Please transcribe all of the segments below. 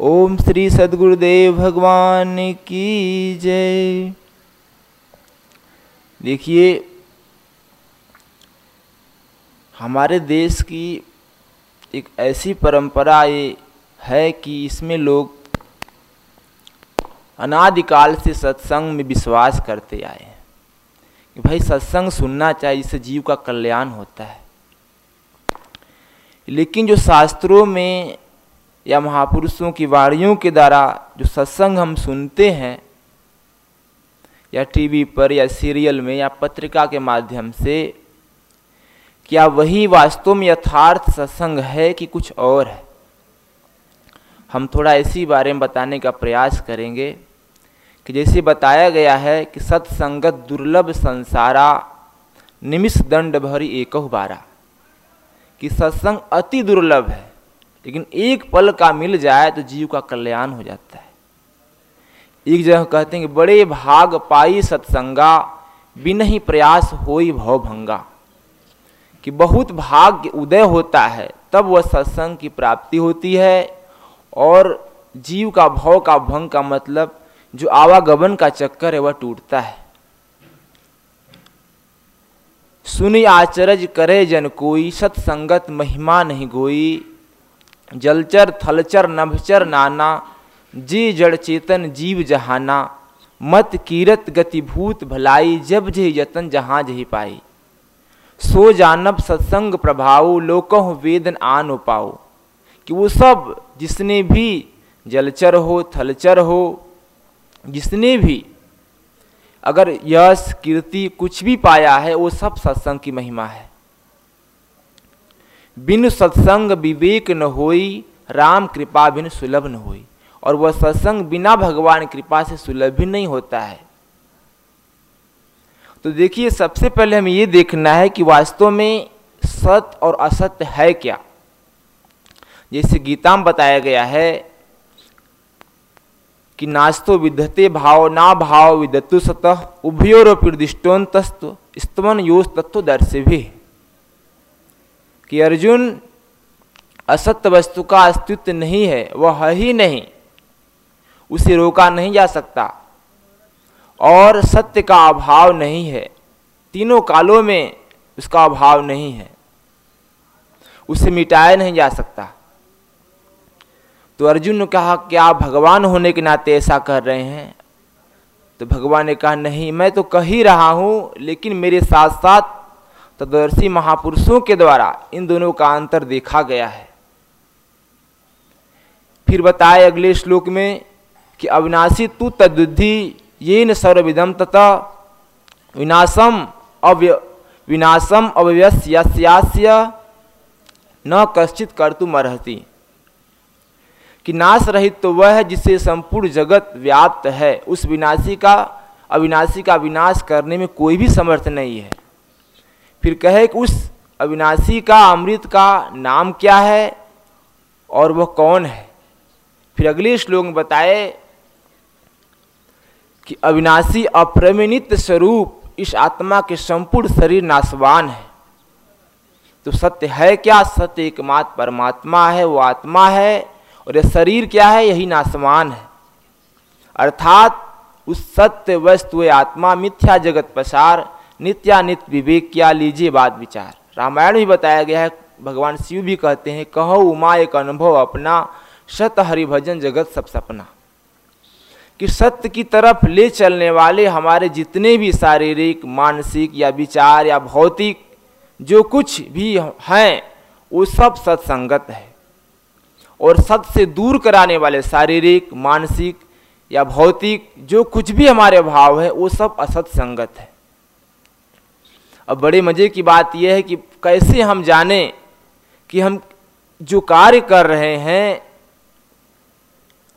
اوم شری سدگردیو بھگوان کی جے دیکھیے ہمارے دیش کی ایک ایسی پرمپرا ہے کہ اس میں لوگ انادی کال سے ستسنگ میں وشواس کرتے آئے ہیں کہ بھائی ستسنگ سننا چاہیے اس سے جیو کا کلیان ہوتا ہے لیکن جو شاستروں میں یا مہاپرشوں کی واریوں کے دارا جو ستسنگ ہم سنتے ہیں، یا ٹی وی پر، یا سیریل میں، یا پترکا کے مادھیم سے، کیا وہی واستو میں یتھارتھ ستسنگ ہے کہ کچھ اور ہے؟ ہم تھوڑا اسی بارے میں بتانے کا پریاس کریں گے کہ جیسے بتایا گیا ہے کہ ست سنگت درلبھ سنسارا نمس دنڈ بھری ایک بارہ کہ ستسنگ اتی درلبھ ہے۔ لیکن ایک پل کا مل جائے تو جیو کا کلیان ہو جاتا ہے۔ ایک جگہ کہتے ہیں کہ بڑے بھاگ پائی ستسنگا، بنا ہی پریاس ہوئی بھو بھنگا۔ کہ بہت بھاگ ادے ہوتا ہے، تب وہ ستسنگ کی پراپتی ہوتی ہے۔ اور جیو کا بھو کا بھنگ کا مطلب جو آواگمن کا چکر ہے، وہ ٹوٹتا ہے۔ سنی آچرج کرے جن کوئی ست سنگت مہما نہیں گوئی۔ جلچر تھلچر نبچر نانا جی جڑ چیتن جیو جہانا مت کیرت گتی بھوت بھلائی جب جہ جتن جہاں جہی پائی سو جانب ستسنگ پربھاؤ لوکہ ویدن آن پاؤ کہ وہ سب جس نے بھی جلچر ہو تھلچر ہو جس نے بھی اگر یس کیرتی کچھ بھی پایا ہے وہ سب ستسنگ کی مہما ہے بن ستسگ وویک نہ ہوئی، رام کپا بھن سلبھ ن ہوئی۔ اور وہ ستسنگ بنا بھگوان کرپا سے سلبھ نہیں ہوتا ہے۔ تو دیکھیے، سب سے پہلے ہمیں یہ دیکھنا ہے کہ واستو میں ست اور اصط ہے کیا۔ جیسے گیتا میں بتایا گیا ہے کہ ناستوتے بھاؤ، نا بھاؤت ست ابی اور پتو استن یوش تتو درش بھی۔ کہ ارجن اسد وستو کا استتو نہیں ہے، وہ ہے ہی نہیں، اسے روکا نہیں جا سکتا۔ اور ستیہ کا ابھاؤ نہیں ہے، تینوں کالوں میں اس کا ابھاؤ نہیں ہے، اسے مٹایا نہیں جا سکتا۔ تو ارجن نے کہا کہ آپ بھگوان ہونے کے ناطے ایسا کر رہے ہیں۔ تو بھگوان نے کہا، نہیں، میں تو کہہ ہی رہا ہوں، لیکن میرے ساتھ ساتھ تدرسی مہاپرشوں کے دوارا ان دونوں کا انتر دیکھا گیا ہے۔ پھر بتائے اگلے شلوک میں کہ اوناسی تو تدھی یہ ن سرویدم تتا وناسم اویہ وناسم اویسیاسیاسیہ نہ کشچت کرتم ارہتی کہ ناش رہت تو وہ ہے جسے سمپور جگت ویاپت ہے۔ اس وناسی کا اویناسی کا وناش کرنے میں کوئی بھی سمرتھ نہیں ہے۔ پھر کہے کہ اس اوناسی کا، امرت کا نام کیا ہے اور وہ کون ہے؟ پھر اگلے شلوک میں بتائے کہ اوناسی اپرمنت سوروپ اس آتما کے سمپور شریر ناسوان ہے۔ تو ستیہ ہے کیا؟ ستیہ ایک مات پرماتما ہے، وہ آتما ہے اور یہ شریر کیا ہے؟ یہی ناسوان ہے۔ ارتھات اس ستیہ وسط آتما، متھیا جگت پسار نتیانت وویک کیا لیجیے بات وچار رامائن میں بتایا گیا ہے بھگوان شیو بھی کہتے ہیں کہو اما ایک انبھو اپنا ست ہری بھجن جگت سب سپنا کہ ست کی طرف لے چلنے والے ہمارے جتنے بھی شاریرک مانسک یا وچار یا بھوتک جو کچھ بھی ہیں وہ سب ست سنگت ہے اور ست سے دور کرانے والے شاریرک مانسک یا بھوتک جو کچھ بھی ہمارے بھاؤ ہے وہ سب اسد سنگت ہے اور بڑے مزے کی بات یہ ہے کہ کیسے ہم جانیں کہ ہم جو کاریہ کر رہے ہیں،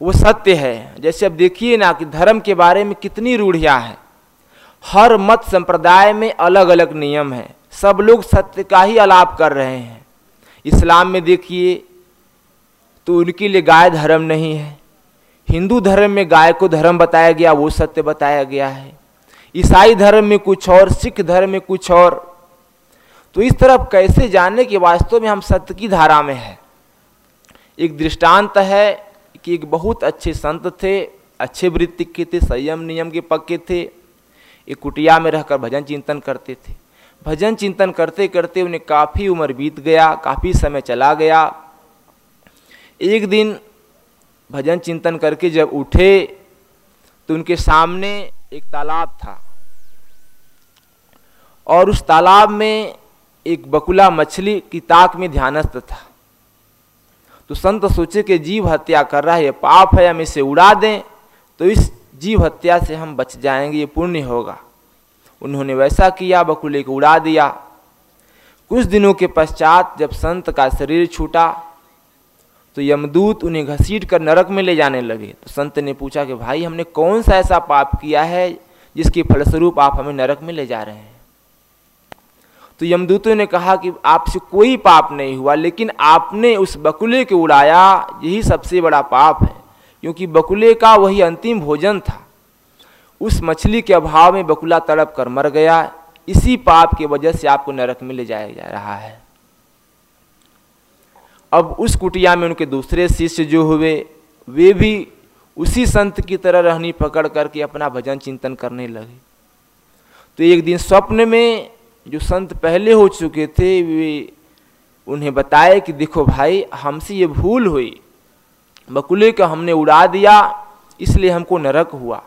وہ ستیہ ہے۔ جیسے اب دیکھیے نا کہ دھرم کے بارے میں کتنی روڑھیاں ہیں۔ ہر مت سمپردائے میں الگ الگ نیم ہیں۔ سب لوگ ستیہ کا ہی آلاپ کر رہے ہیں۔ اسلام میں دیکھیے تو ان کے لیے گائے دھرم نہیں ہے۔ ہندو دھرم میں گائے کو دھرم بتایا گیا، وہ ستیہ بتایا گیا ہے۔ عیسائی دھرم میں کچھ اور، سکھ دھرم میں کچھ اور۔ تو اس طرف کیسے جاننے کے واسطے میں ہم ست کی دھارا میں ہے ایک دشٹانت ہے کہ ایک بہت اچھے سنت تھے، اچھے وتک کے تھے، سیم نیم کے پکے تھے۔ ایک کٹیا میں رہ کر بھجن چنتن کرتے تھے۔ بھجن چنتن کرتے کرتے انہیں کافی عمر بیت گیا، کافی سمے چلا گیا۔ ایک دن بھجن چنتن کر کے جب اٹھے تو ان کے سامنے ایک تالاب تھا۔ اور اس تالاب میں ایک بکلا مچھلی کی تاک میں دھیانست تھا۔ تو سنت سوچے کہ جیو ہتیا کر رہا ہے، یہ پاپ ہے، ہم اسے اڑا دیں تو اس جیو ہتیا سے ہم بچ جائیں گے، یہ پنیہ ہوگا۔ انہوں نے ویسا کیا بکلے کو اڑا دیا۔ کچھ دنوں کے پشچات جب سنت کا شریر چھوٹا تو یمدوت انہیں گھسیٹ کر نرک میں لے جانے لگے۔ تو سنت نے پوچھا کہ بھائی، ہم نے کون سا ایسا پاپ کیا ہے جس کے پھلسوروپ آپ ہمیں نرک میں لے جا رہے ہیں؟ تو یمدوتوں نے کہا کہ آپ سے کوئی پاپ نہیں ہوا، لیکن آپ نے اس بکلے کو اڑایا، یہی سب سے بڑا پاپ ہے، کیونکہ بکلے کا وہی انتم بھوجن تھا۔ اس مچھلی کے ابھاؤ میں بکلا تڑپ کر مر گیا۔ اسی پاپ کی وجہ سے آپ کو نرک میں لے جایا جا رہا ہے۔ اب اس کٹیا میں ان کے دوسرے شیشیہ جو ہوئے، وہ بھی اسی سنت کی طرح رہنی پکڑ کر کے اپنا بھجن چنتن کرنے لگے۔ تو ایک دن سوپن میں جو سنت پہلے ہو چکے تھے، وہ انہیں بتائے کہ دیکھو بھائی، ہم سے یہ بھول ہوئی۔ بکلے کا ہم نے اڑا دیا، اس لیے ہم کو نرک ہوا۔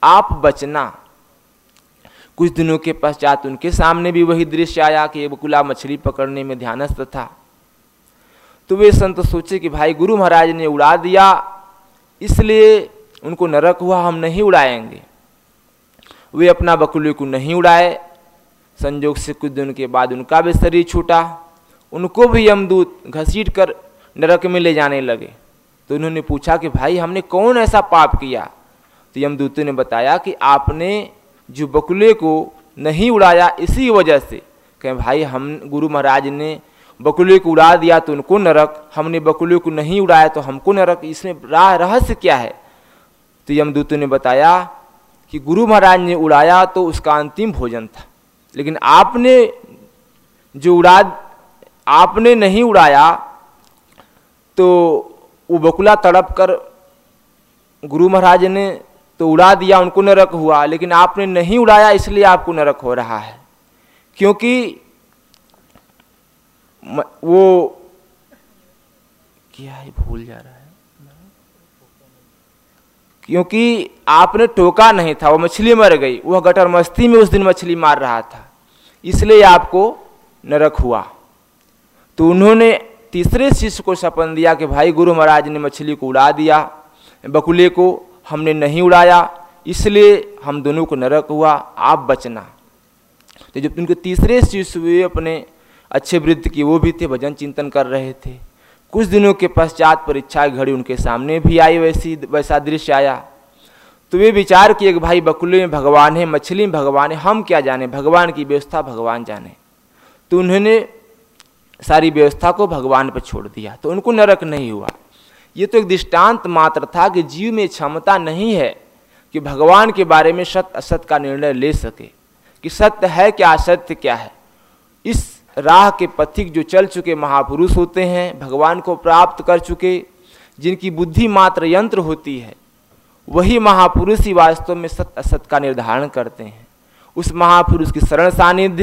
آپ بچنا۔ کچھ دنوں کے پشچات ان کے سامنے بھی وہی درشیہ آیا کہ یہ بکلا مچھلی پکڑنے میں دھیانست تھا۔ تو وہ سنت سوچے کہ بھائی گرو مہاراج نے اڑا دیا، اس لیے ان کو نرک ہوا، ہم نہیں اڑائیں گے۔ وہ اپنا بکلے کو نہیں اڑائے۔ سنجوگ سے کچھ دن کے بعد ان کا بھی شریر چھوٹا۔ ان کو بھی یمدوت گھسیٹ کر نرک میں لے جانے لگے۔ تو انہوں نے پوچھا کہ بھائی، ہم نے کون ایسا پاپ کیا؟ تو یمدوتوں نے بتایا کہ آپ نے جو بکلے کو نہیں اڑایا، اسی وجہ سے کہ بھائی، ہم گرو مہاراج نے بکلے کو اڑا دیا تو ان کو نرک ہم نے بکلے کو نہیں اڑایا تو ہم کو نرک اس میں راہ رہس کیا ہے؟ تو یمدوتوں نے بتایا کہ گرو مہاراج نے اڑایا تو اس کا انتم بھوجن تھا۔ لیکن آپ نے جو اڑا، آپ نے نہیں اڑایا تو وہ بکلا تڑپ کر گرو مہاراج نے تو اڑا دیا، ان کو نرک ہوا۔ لیکن آپ نے نہیں اڑایا، اس لیے آپ کو نرک ہو رہا ہے۔ کیونکہ وہ کیا ہے بھول جا رہا ہے؟ کیونکہ آپ نے ٹوکا نہیں تھا، وہ مچھلی مر گئی۔ وہ گٹر مستی میں اس دن مچھلی مار رہا تھا۔ اس لیے آپ کو نرک ہوا۔ تو انہوں نے تیسرے شیش کو سپن دیا کہ بھائی گرو مہاراج نے مچھلی کو اڑا دیا۔ بکلے کو ہم نے نہیں اڑایا۔ اس لیے ہم دونوں کو نرک ہوا۔ آپ بچنا۔ تو جب ان کے تیسرے شیش ہوئے اپنے اچھے ورد کی وہ بھی تھے بھجن چنتن کر رہے تھے کچھ دنوں کے پشچات پریچھا گھڑی ان کے سامنے بھی آئی ویسی ویسا درشیہ آیا تو وہ وچار کیے کہ بھائی بکلے میں بھگوان ہے مچھلی میں بھگوان ہے ہم کیا جانیں بھگوان کی ویوستھا بھگوان جانے تو انہوں نے ساری ویوستھا کو بھگوان پہ چھوڑ دیا تو ان کو نرک نہیں ہوا یہ تو ایک دشٹانت ماتر تھا کہ جیو میں چھمتا نہیں ہے کہ بھگوان کے بارے میں ست است کا نرنے لے سکے کہ ستیہ ہے کیا ستیہ کیا ہے اس راہ کے پتھک جو چل چکے مہاپروش ہوتے ہیں، بھگوان کو پراپت کر چکے، جن کی بدھی ماتر ینتر ہوتی ہے، وہی مہاپروش ہی واستو میں ست است کا نردھارن کرتے ہیں۔ اس مہاپروش کی سرن ساندھ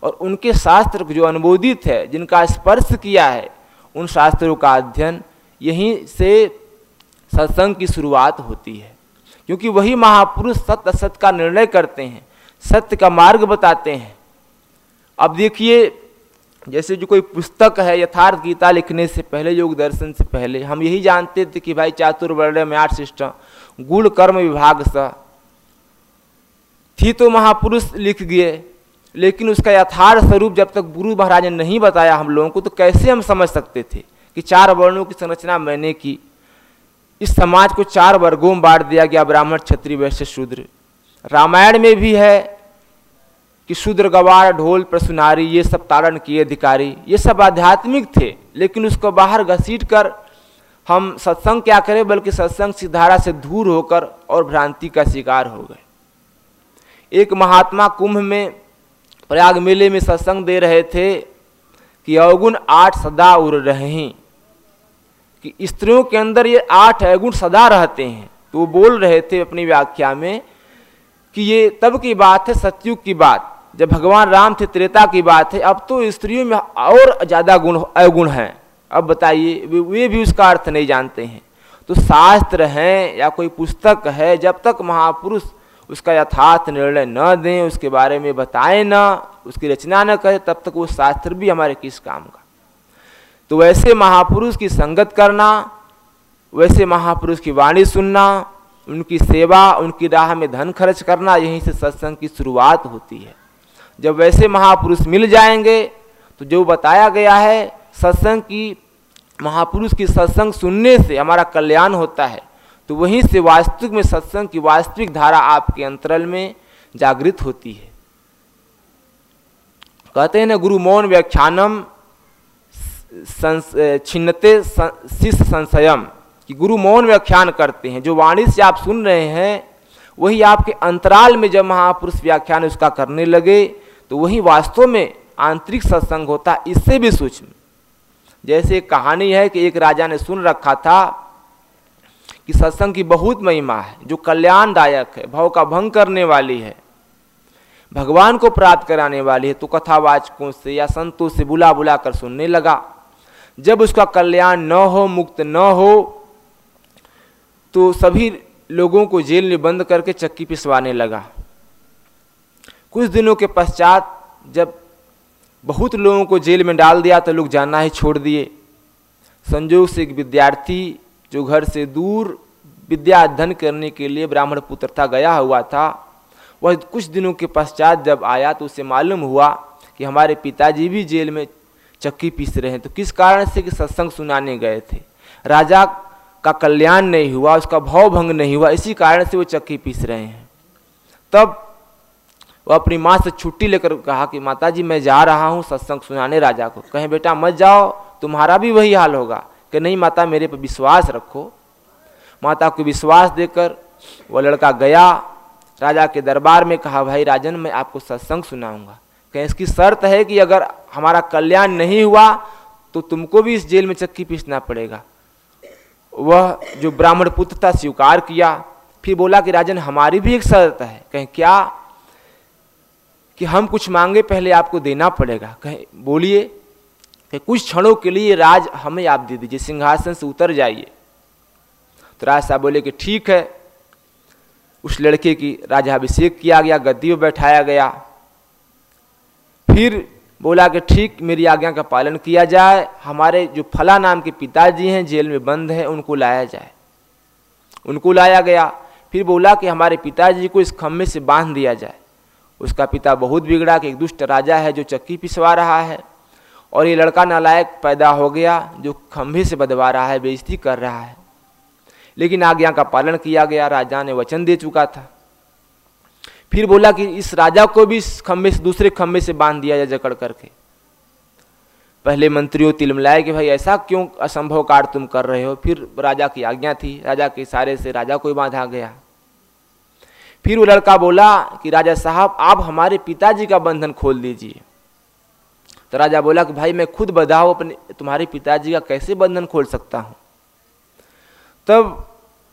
اور ان کے شاستر جو انبودت ہے، جن کا اسپرش کیا ہے، ان شاستروں کا ادھین یہیں سے ستسنگ کی شروعات ہوتی ہے۔ کیونکہ وہی مہاپروش ست است کا نرنے کرتے ہیں ستیہ کا مارگ بتاتے ہیں۔ اب دیکھیے، جیسے جو کوئی پستک ہے، یتھارتھ گیتا لکھنے سے پہلے، یوگ درشن سے پہلے، ہم یہی جانتے تھے کہ بھائی چاتر ورڈ میں آٹھ سسٹم گڑ کرم وبھاگ سا۔ تھی تو مہاپروش لکھ گئے، لیکن اس کا یتھارتھ سوروپ جب تک گرو مہاراج نے نہیں بتایا ہم لوگوں کو، تو کیسے ہم سمجھ سکتے تھے کہ چار ورنوں کی سرچنا میں نے کی۔ اس سماج کو چار ورگوں میں بانٹ دیا گیا، براہمن، چھتری، ویشیہ، شودر۔ رامائن میں بھی ہے کہ شودر گوار ڈھول پرسناری یہ سب تارن کیے ادھیکاری یہ سب آدھیاتمک تھے، لیکن اس کو باہر گھسیٹ کر ہم ستسنگ کیا کریں، بلکہ ستسنگ سدھارا سے دور ہو کر اور بھرانتی کا شکار ہو گئے۔ ایک مہاتما کمبھ میں پریاگ میلے میں ستسنگ دے رہے تھے کہ اوگن آٹھ سدا اڑ رہیں۔ کہ استریوں کے اندر یہ آٹھ اگن سدا رہتے ہیں۔ تو وہ بول رہے تھے اپنی ویاکھیا میں کہ یہ تب کی بات ہے، ستیوگ کی بات۔ جب بھگوان رام تھے، تریتا کی بات ہے، اب تو استریوں میں اور زیادہ گن اوگن ہیں۔ اب بتائیے، وہ بھی اس کا ارتھ نہیں جانتے ہیں۔ تو شاستر ہیں یا کوئی پستک ہے، جب تک مہاپروش اس کا یتھارتھ نرڑے نہ دیں، اس کے بارے میں بتائیں نہ، اس کی رچنا نہ کریں، تب تک وہ شاستر بھی ہمارے کس کام کا۔ تو ویسے مہاپروش کی سنگت کرنا، ویسے مہاپروش کی وانی سننا ان کی سیوا، ان کی راہ میں دھن خرچ کرنا، یہیں سے ستسنگ کی شروعات ہوتی ہے۔ جب ویسے مہاپرش مل جائیں گے، تو جو بتایا گیا ہے ستسنگ کی، مہاپروش کی ستسنگ سننے سے ہمارا کلیان ہوتا ہے۔ تو وہیں سے واستک میں ستسنگ کی واستوک دھارا آپ کے انترل میں جاگرت ہوتی ہے۔ کہتے ہیں نا، گرو مون ویاکھیانم چھنتے شیش سنشیم کہ گرو مون ویاخیان کرتے ہیں، جو وانی سے آپ سن رہے ہیں، وہی آپ کے انترال میں جب مہا پروش ویاخیان اس کا کرنے لگے، تو وہی واستو میں آنترک ستسنگ ہوتا ہے اس سے بھی سوچ جیسے ایک کہانی ہے کہ ایک راجا نے سن رکھا تھا کہ ستسنگ کی بہت مہما ہے، جو کلیان دایک ہے، بھاؤ کا بھنگ کرنے والی ہے، بھگوان کو پراپت کرانے والی ہے، تو کتھا واچکوں سے یا سنتوں سے بلا بلا کر سننے لگا۔ جب اس کا کلیان نہ ہو، مکت نہ ہو تو سبھی لوگوں کو جیل میں بند کر کے چکی پسوانے لگا۔ کچھ دنوں کے پشچات جب بہت لوگوں کو جیل میں ڈال دیا تو لوگ جانا ہی چھوڑ دیے۔ سنجوگ سے ایک ودیارتھی جو گھر سے دور ودیا ادھن کرنے کے لیے براہمن پتر تھا، گیا ہوا تھا۔ وہ کچھ دنوں کے پశ్چات جب آیا تو اسے معلوم ہوا کہ ہمارے پتا جی بھی جیل میں چکی پیس رہے ہیں۔ تو کس کارن سے کہ ستسنگ سنانے گئے تھے؟ راجا کا کلیان نہیں ہوا، اس کا بھاؤ بھنگ نہیں ہوا، اسی کارن سے وہ چکی پیس رہے ہیں۔ تب وہ اپنی ماں سے چھٹی لے کر کہا کہ ماتا جی میں جا رہا ہوں ستسنگ سنانے راجا کو۔ کہیں بیٹا، مت جاؤ، تمہارا بھی وہی حال ہوگا کہ نہیں ماتا، میرے پہ وشواس رکھو۔ ماتا کو وشواس دے کر وہ لڑکا گیا۔ راجا کے دربار میں کہا، بھائی راجن، میں آپ کو ستسنگ سناؤں گا۔ کہ اس کی شرط ہے کہ اگر ہمارا کلیان نہیں ہوا تو تم کو بھی اس جیل میں چکی پیسنا پڑے گا۔ وہ جو براہمن پتر تھا سویکار کیا، پھر بولا کہ راجن ہماری بھی ایک شرط ہے۔ کہیں کیا؟ کہ ہم کچھ مانگے پہلے آپ کو دینا پڑے گا۔ کہیں بولیے کہ کچھ چھڑوں کے لیے راج ہمیں آپ دے دیجیے سنگھاسن سے اتر جائیے۔ تو راج صاحب بولے کہ ٹھیک ہے۔ اس لڑکے کی راجابھیشیک کیا گیا، گدی پہ بیٹھایا گیا۔ پھر بولا کہ ٹھیک، میری آگیاں کا پالن کیا جائے، ہمارے جو فلاں نام کے پتا جی ہیں، جیل میں بند ہیں، ان کو لایا جائے۔ ان کو لایا گیا۔ پھر بولا کہ ہمارے پتا جی کو اس کھمبے سے باندھ دیا جائے۔ اس کا پتا بہت بگڑا کہ ایک دشٹ راجا ہے جو چکی پسوا رہا ہے۔ اور یہ لڑکا نالائق پیدا ہو گیا جو کھمبے سے بدوا رہا ہے، بےزتی کر رہا ہے۔ لیکن آگیاں کا پالن کیا گیا، راجا نے وچن دے چکا تھا۔ پھر بولا کہ اس راجا کو بھی اس کھمبے سے، دوسرے کھمبے سے باندھ دیا جائے جکڑ کر کے۔ پہلے منتریوں تلم لائے کہ بھائی ایسا کیوں اسمبھو کار تم کر رہے ہو؟ پھر راجا کی آجا تھی، راجا کے اشارے سے راجا کو ہی باندھا گیا۔ پھر وہ لڑکا بولا کہ راجا صاحب، آپ ہمارے پتا جی کا بندھن کھول دیجیے تو راجا بولا کہ بھائی میں خود بداؤ اپنے تمہارے پتا جی کا کیسے بندھن کھول سکتا ہوں؟ تب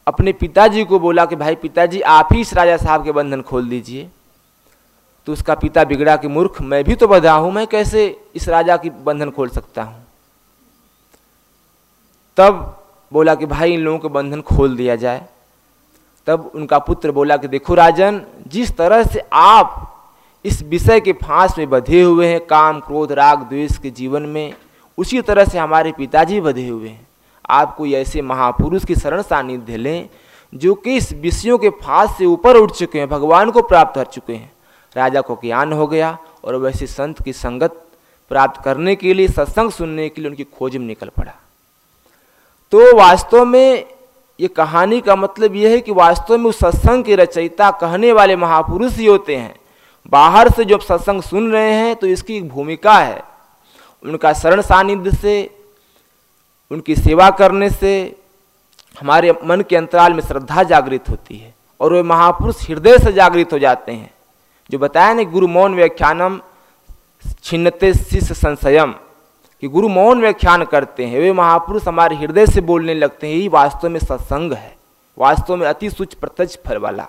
اپنے پتا جی کو بولا کہ بھائی پتا جی آپ ہی اس راجا صاحب کے بندھن کھول دیجیے۔ تو اس کا پتا بگڑا کہ مورخ، میں بھی تو بدھا ہوں، میں کیسے اس راجا کی بندھن کھول سکتا ہوں؟ تب بولا کہ بھائی ان لوگوں کے بندھن کھول دیا جائے۔ تب ان کا پتر بولا کہ دیکھو راجن، جس طرح سے آپ اس وشے کے پھانس میں بدھے ہوئے ہیں، کام کروت راگ دویش کے جیون میں، اسی طرح سے ہمارے پتا جی بدھے ہوئے ہیں۔ آپ کوئی ایسے مہا پروش کی شرن ساندھیہ لیں جو کہ اس وشیوں کے پھاس سے اوپر اٹھ چکے ہیں، بھگوان کو پراپت کر چکے ہیں۔ راجا کو گیان ہو گیا اور ویسے سنت کی سنگت پراپت کرنے کے لیے ستسنگ سننے کے لیے ان کی کھوج میں نکل پڑا۔ تو واستو میں یہ کہانی کا مطلب یہ ہے کہ واستو میں اس ستسنگ کی رچیتا کہنے والے مہا پروش ہی ہوتے ہیں۔ باہر سے جو ستسنگ سن رہے ہیں تو اس کی ایک بھومکا ہے۔ ان کا شرن ساندھ سے ان کی سیوا کرنے سے ہمارے من کے انترال میں شردھا جاگرت ہوتی ہے اور وہ مہاپرش ہردے سے جاگرت ہو جاتے ہیں۔ جو بتایا نا گرو مون ویاکھیانم چھنتے شیش سنسیم، کہ گرو مون ویاکھیان کرتے ہیں، وہ مہاپرش ہمارے ہردے سے بولنے لگتے ہیں، یہ واستو میں ستسنگ ہے، واستو میں اتی سوچ پرتج پھل والا۔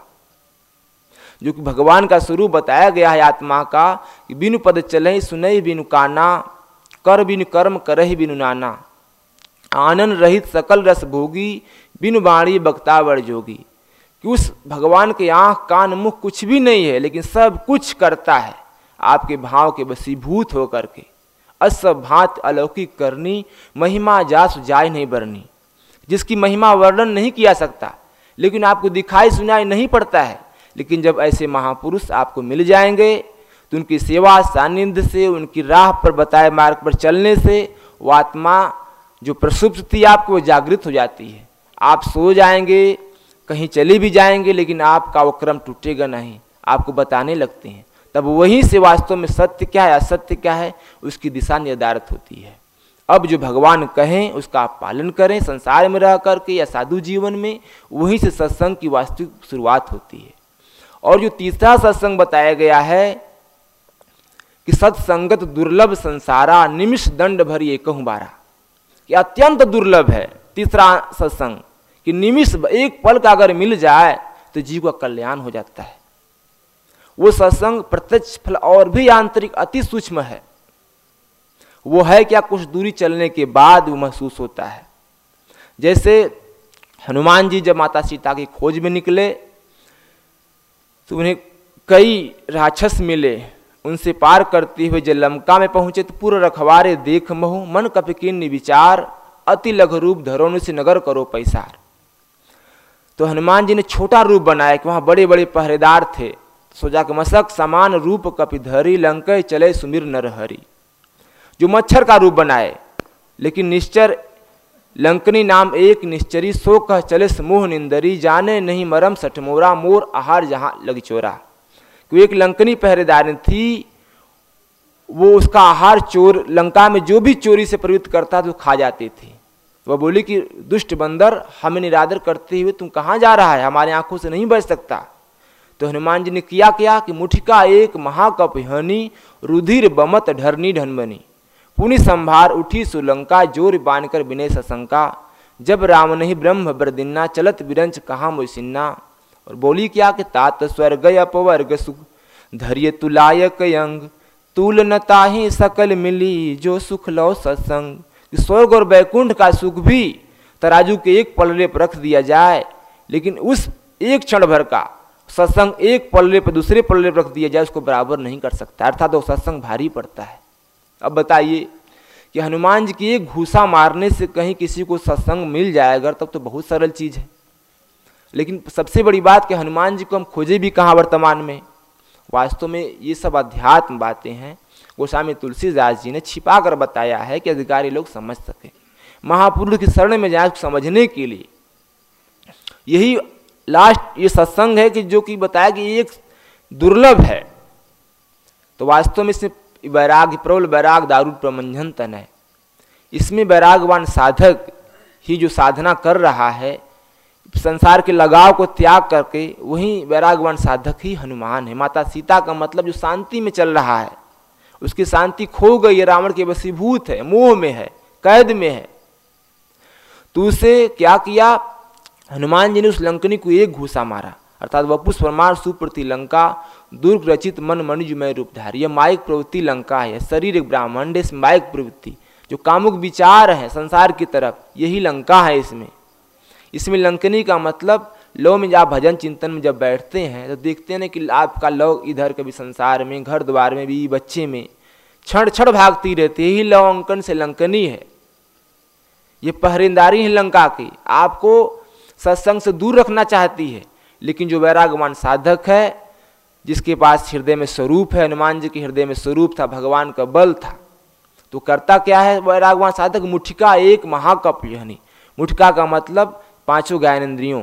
جو کہ بھگوان کا سوروپ بتایا گیا ہے آتما کا، کہ بینو پد چلیں سنئی بینو کانا، کر بینو کرم، کرہ بینو نانا۔ آنن رہت سکل رس بھوگی، بن باڑی بکتاور جوگی۔ کہ اس بھگوان کے آنکھ کان منہ کچھ بھی نہیں ہے، لیکن سب کچھ کرتا ہے۔ آپ کے بھاؤ کے بسیبھوت ہو کر کے۔ اسبھات الوکک کرنی مہما جاس جائے نہیں برنی۔ جس کی مہما ورنن نہیں کیا سکتا، لیکن آپ کو دکھائی سنائی نہیں پڑتا ہے۔ لیکن جب ایسے مہا پروش آپ کو مل جائیں گے، تو ان کی سیوا ساندھ سے، ان کی راہ پر بتائے مارگ پر چلنے سے، وہ آتما جو پرسپتی آپ کو جاگرت ہو جاتی ہے۔ آپ سو جائیں گے، کہیں چلے بھی جائیں گے، لیکن آپ کا وہ کرم ٹوٹے گا نہیں۔ آپ کو بتانے لگتے ہیں۔ تب وہیں سے واستو میں ستیہ کیا ہے استیہ کیا ہے؟ اس کی دشا ندارت ہوتی ہے۔ اب جو بھگوان کہیں، اس کا آپ پالن کریں، سنسار میں رہ کر کے یا سادھو جیون میں، وہیں سے ستسنگ کی واستوک شروعات ہوتی ہے۔ اور جو تیسرا ستسنگ بتایا گیا ہے کہ ستسنگت درلبھ سنسارا، نمش دنڈ بھری ایک بارہ۔ کہ اتنت درلبھ ہے، تیسرا ستسنگ، کہ نمش ایک پل کا اگر مل جائے تو جیو کا کلیان ہو جاتا ہے۔ وہ ستسنگ پرتچ پھل اور بھی آنترک اتی سوکھم ہے۔ وہ ہے کیا کچھ دوری چلنے کے بعد وہ محسوس ہوتا ہے۔ جیسے ہنومان جی جب ماتا سیتا کی کھوج میں نکلے تو انہیں کئی راچس ملے۔ ان سے پار کرتی ہوئے جو لمکا میں پہنچے تو پورا رکھوارے دیکھ مہو، من کپکین وچار، اتی لگ روپ دھرونے سے نگر کرو پیسار۔ تو ہنمان جی نے چھوٹا روپ بنایا کہ وہاں بڑے بڑے پہرے دار تھے سوجا کہ مسک سامان روپ کپی دھری، لنکے چلے سمیر نر ہری جو مچھر کا روپ بنائے، لیکن نشچر لنکنی نام ایک نشچری، سو کہ چلے سموہ نندری، جانے نہیں مرم سٹھ مورا، مور آہار جہاں لگ چورا۔ کہ ایک لنکنی پہرے دارن تھی، وہ اس کا آہار چور، لنکا میں جو بھی چوری سے پریوت کرتا تھا، وہ کھا جاتے تھے۔ وہ بولی کہ، دشٹ بندر، ہمیں نرادر کرتے ہوئے تم کہاں جا رہا ہے؟ ہمارے آنکھوں سے نہیں بچ سکتا۔ تو ہنومان جی نے کیا کیا کہ مٹھکا ایک مہا کپ ہنی، رودھیر بمت ڈھرنی ڈھن بنی۔ پونی سمبھار اٹھی سولنکا جور بان کر بنے سسنکا۔ جب رام نہیں برہم بردنا چلت برنچ کہاں مسنا اور بولی کیا کہ تات سوگ اپر تلاک یگ تل نتا شکل ملی جو سکھ لو ستسنگ۔ سوگ اور ویکنڈ کا سکھ بھی تراجو کے ایک پلرے پہ رکھ دیا جائے، لیکن اس ایک چھڑ بھر کا ستسنگ ایک پلرے پہ دوسرے پلر پہ رکھ دیا جائے، اس کو برابر نہیں کر سکتا۔ ارتھات وہ ستسنگ بھاری پڑتا ہے۔ اب بتائیے کہ ہنومان جی کی ایک گھوسا مارنے سے کہیں کسی کو ستسنگ مل جائے اگر، تب تو بہت سرل چیز ہے۔ لیکن سب سے بڑی بات کہ ہنومان جی کو ہم کھوجے بھی کہاں ورتمان میں؟ واستو میں یہ سب ادھیاتم باتیں ہیں گوسوامی تلسی داس جی نے چھپا کر بتایا ہے کہ ادھکاری لوگ سمجھ سکیں۔ مہا پروش کی شرن میں جائیں سمجھنے کے لیے۔ یہی لاسٹ یہ ستسنگ ہے کہ جو کہ بتایا کہ یہ ایک درلبھ ہے۔ تو واستو میں اس میں بیراگ، پرول بیراگ دارو پرمنجن تن ہے۔ اس میں بیراگوان سادھک ہی جو سادھنا کر رہا ہے سنسار کے لگاؤ کو تیاگ کر کے وہی ویراگوان سادھک ہی ہنومان ہے۔ ماتا سیتا کا مطلب جو شانتی میں چل رہا ہے، اس کی شانتی کھو گئی ہے۔ راوڑ کے وسیبھوت ہے، موہ میں ہے، قید میں ہے۔ تو اسے کیا کیا؟ ہنومان جی نے اس لنکنی کو ایک گھوسا مارا۔ ارتھات وپوس پرمار سوپرتی لنکا، درگ رچت من منجمے روپ دھار یہ مائک پروتی لنکا ہے، شریر ایک براہمنڈ مائک پروتی جو کامک وچار ہے، سنسار کی طرف، یہی لنکا ہے اس میں۔ اس میں لنکنی کا مطلب لو میں جب آپ بھجن چنتن میں جب بیٹھتے ہیں تو دیکھتے ہیں کہ آپ کا لو ادھر کبھی سنسار میں، گھر دوار میں بھی بچے میں چھڑ چھڑ بھاگتی رہتی ہے۔ یہی لو انکن سے لنکنی ہے۔ یہ پہرینداری ہے لنکا کی۔ آپ کو ستسنگ سے دور رکھنا چاہتی ہے، لیکن جو ویراگمان سادھک ہے، جس کے پاس ہردے میں سوروپ ہے، ہنومان جی کے ہردے میں سوروپ تھا، بھگوان کا بل تھا، تو کرتا کیا ہے؟ ویراگمان سادھک، مٹھکا ایک مہاکپ یعنی مٹھکا کا مطلب پانچوں گائنندریوں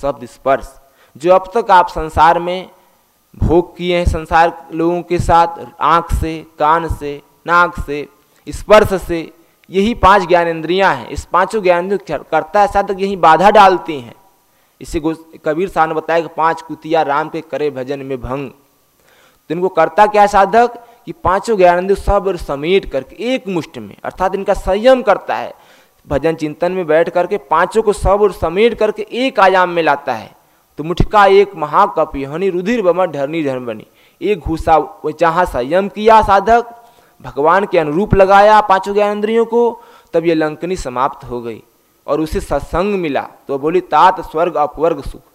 شبد اسپرش جو اب تک آپ سنسار میں بھوگ کیے ہیں سنسار لوگوں کے ساتھ آنکھ سے کان سے ناک سے اسپرش سے یہی پانچ گیانندریاں ہیں اس پانچوں گیانندر کرتا ہے ساتھ تک یہی بادھا ڈالتی ہیں اسے کبیر صاحب نے بتایا کہ پانچ کتیا رام کے کرے بھجن میں بھنگ تو ان کو کرتا کیا سادھک کہ پانچوں گیانندر سب سمیٹ کر کے ایک مشٹ میں ارتھات ان کا سیم کرتا ہے بھجن چنتن میں بیٹھ کر کے پانچوں کو سب اور سمیٹ کر کے ایک آیام میں لاتا ہے۔ تو مٹھکا ایک مہا کپی ہنی ردھر بما ڈھرنی ڈھر بنی۔ ایک گھوسا جہاں سیم کیا سادھک۔ بھگوان کے انوروپ لگایا پانچوں گیان کو۔ تب یہ لنکنی سماپت ہو گئی اور اسے ستسنگ ملا۔ تو بولی، تات سورگ اپورگ سکھ۔